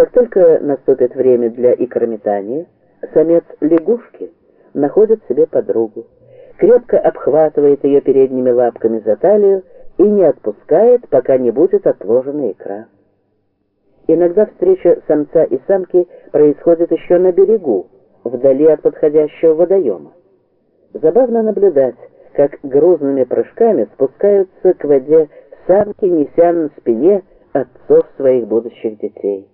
Как только наступит время для икрометания, самец лягушки находит себе подругу, крепко обхватывает ее передними лапками за талию и не отпускает, пока не будет отложена икра. Иногда встреча самца и самки происходит еще на берегу, вдали от подходящего водоема. Забавно наблюдать, как грузными прыжками спускаются к воде самки, неся на спине отцов своих будущих детей.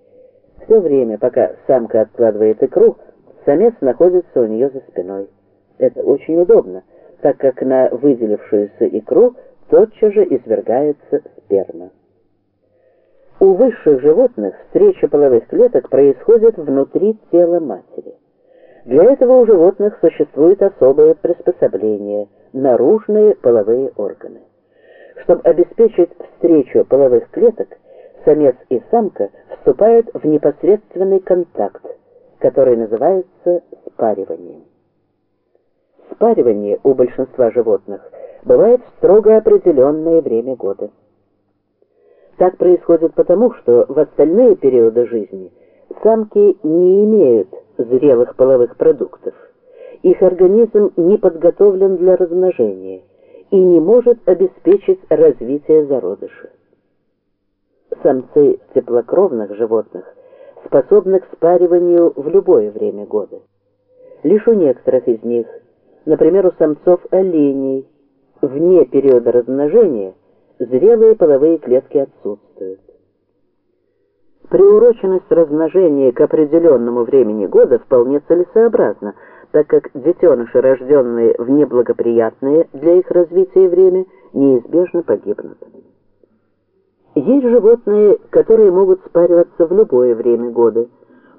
Все время, пока самка откладывает икру, самец находится у нее за спиной. Это очень удобно, так как на выделившуюся икру тотчас же извергается сперма. У высших животных встреча половых клеток происходит внутри тела матери. Для этого у животных существует особое приспособление – наружные половые органы. Чтобы обеспечить встречу половых клеток, самец и самка вступают в непосредственный контакт, который называется спариванием. Спаривание у большинства животных бывает в строго определенное время года. Так происходит потому, что в остальные периоды жизни самки не имеют зрелых половых продуктов. Их организм не подготовлен для размножения и не может обеспечить развитие зародыша. Самцы теплокровных животных способны к спариванию в любое время года. Лишь у некоторых из них, например, у самцов оленей, вне периода размножения зрелые половые клетки отсутствуют. Приуроченность размножения к определенному времени года вполне целесообразна, так как детеныши, рожденные в неблагоприятное для их развития время, неизбежно погибнут. Есть животные, которые могут спариваться в любое время года,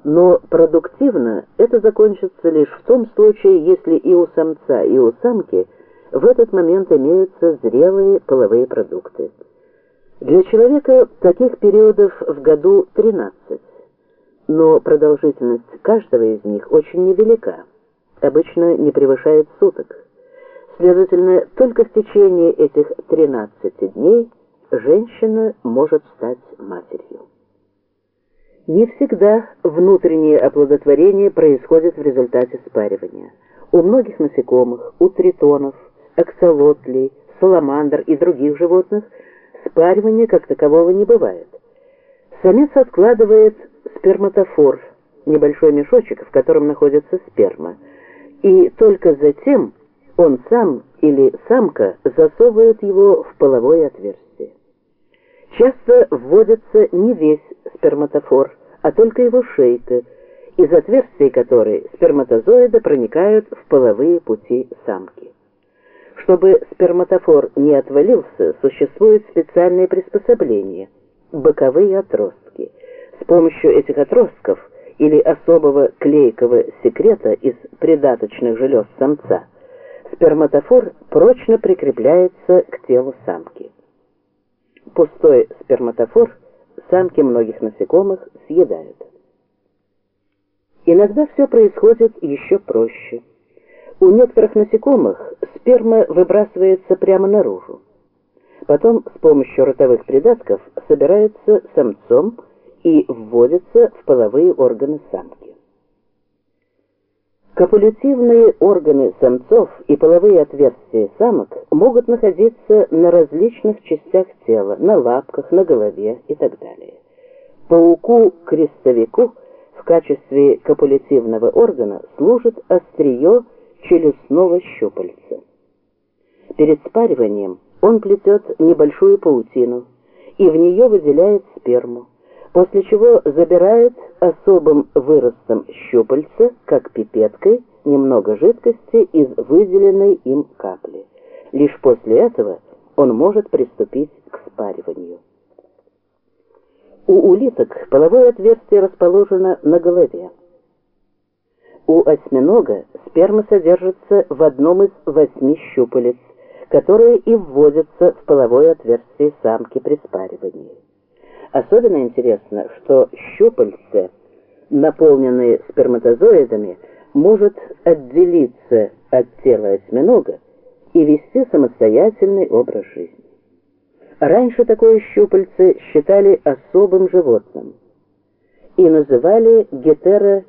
но продуктивно это закончится лишь в том случае, если и у самца, и у самки в этот момент имеются зрелые половые продукты. Для человека таких периодов в году 13, но продолжительность каждого из них очень невелика, обычно не превышает суток. Следовательно, только в течение этих 13 дней женщина может стать матерью. Не всегда внутреннее оплодотворение происходит в результате спаривания. У многих насекомых, у тритонов, аксолотлей, саламандр и других животных – спаривания как такового не бывает. Самец откладывает сперматофор, небольшой мешочек, в котором находится сперма, и только затем он сам или самка засовывает его в половое отверстие. Часто вводится не весь сперматофор, а только его шейка, из отверстий которой сперматозоиды проникают в половые пути самки. Чтобы сперматофор не отвалился, существует специальное приспособление – боковые отростки. С помощью этих отростков или особого клейкого секрета из придаточных желез самца сперматофор прочно прикрепляется к телу самки. Пустой сперматофор самки многих насекомых съедают. Иногда все происходит еще проще – у некоторых насекомых сперма выбрасывается прямо наружу. Потом с помощью ротовых придатков собирается самцом и вводится в половые органы самки. Копулятивные органы самцов и половые отверстия самок могут находиться на различных частях тела, на лапках, на голове и так далее. Пауку-крестовику в качестве копулятивного органа служит острие челюстного щупальца. Перед спариванием он плетет небольшую паутину и в нее выделяет сперму, после чего забирает особым выростом щупальца, как пипеткой, немного жидкости из выделенной им капли. Лишь после этого он может приступить к спариванию. У улиток половое отверстие расположено на голове. У осьминога сперма содержится в одном из восьми щупалец, которые и вводятся в половое отверстие самки при спаривании. Особенно интересно, что щупальце, наполненные сперматозоидами, может отделиться от тела осьминога и вести самостоятельный образ жизни. Раньше такое щупальце считали особым животным. и называли гетеро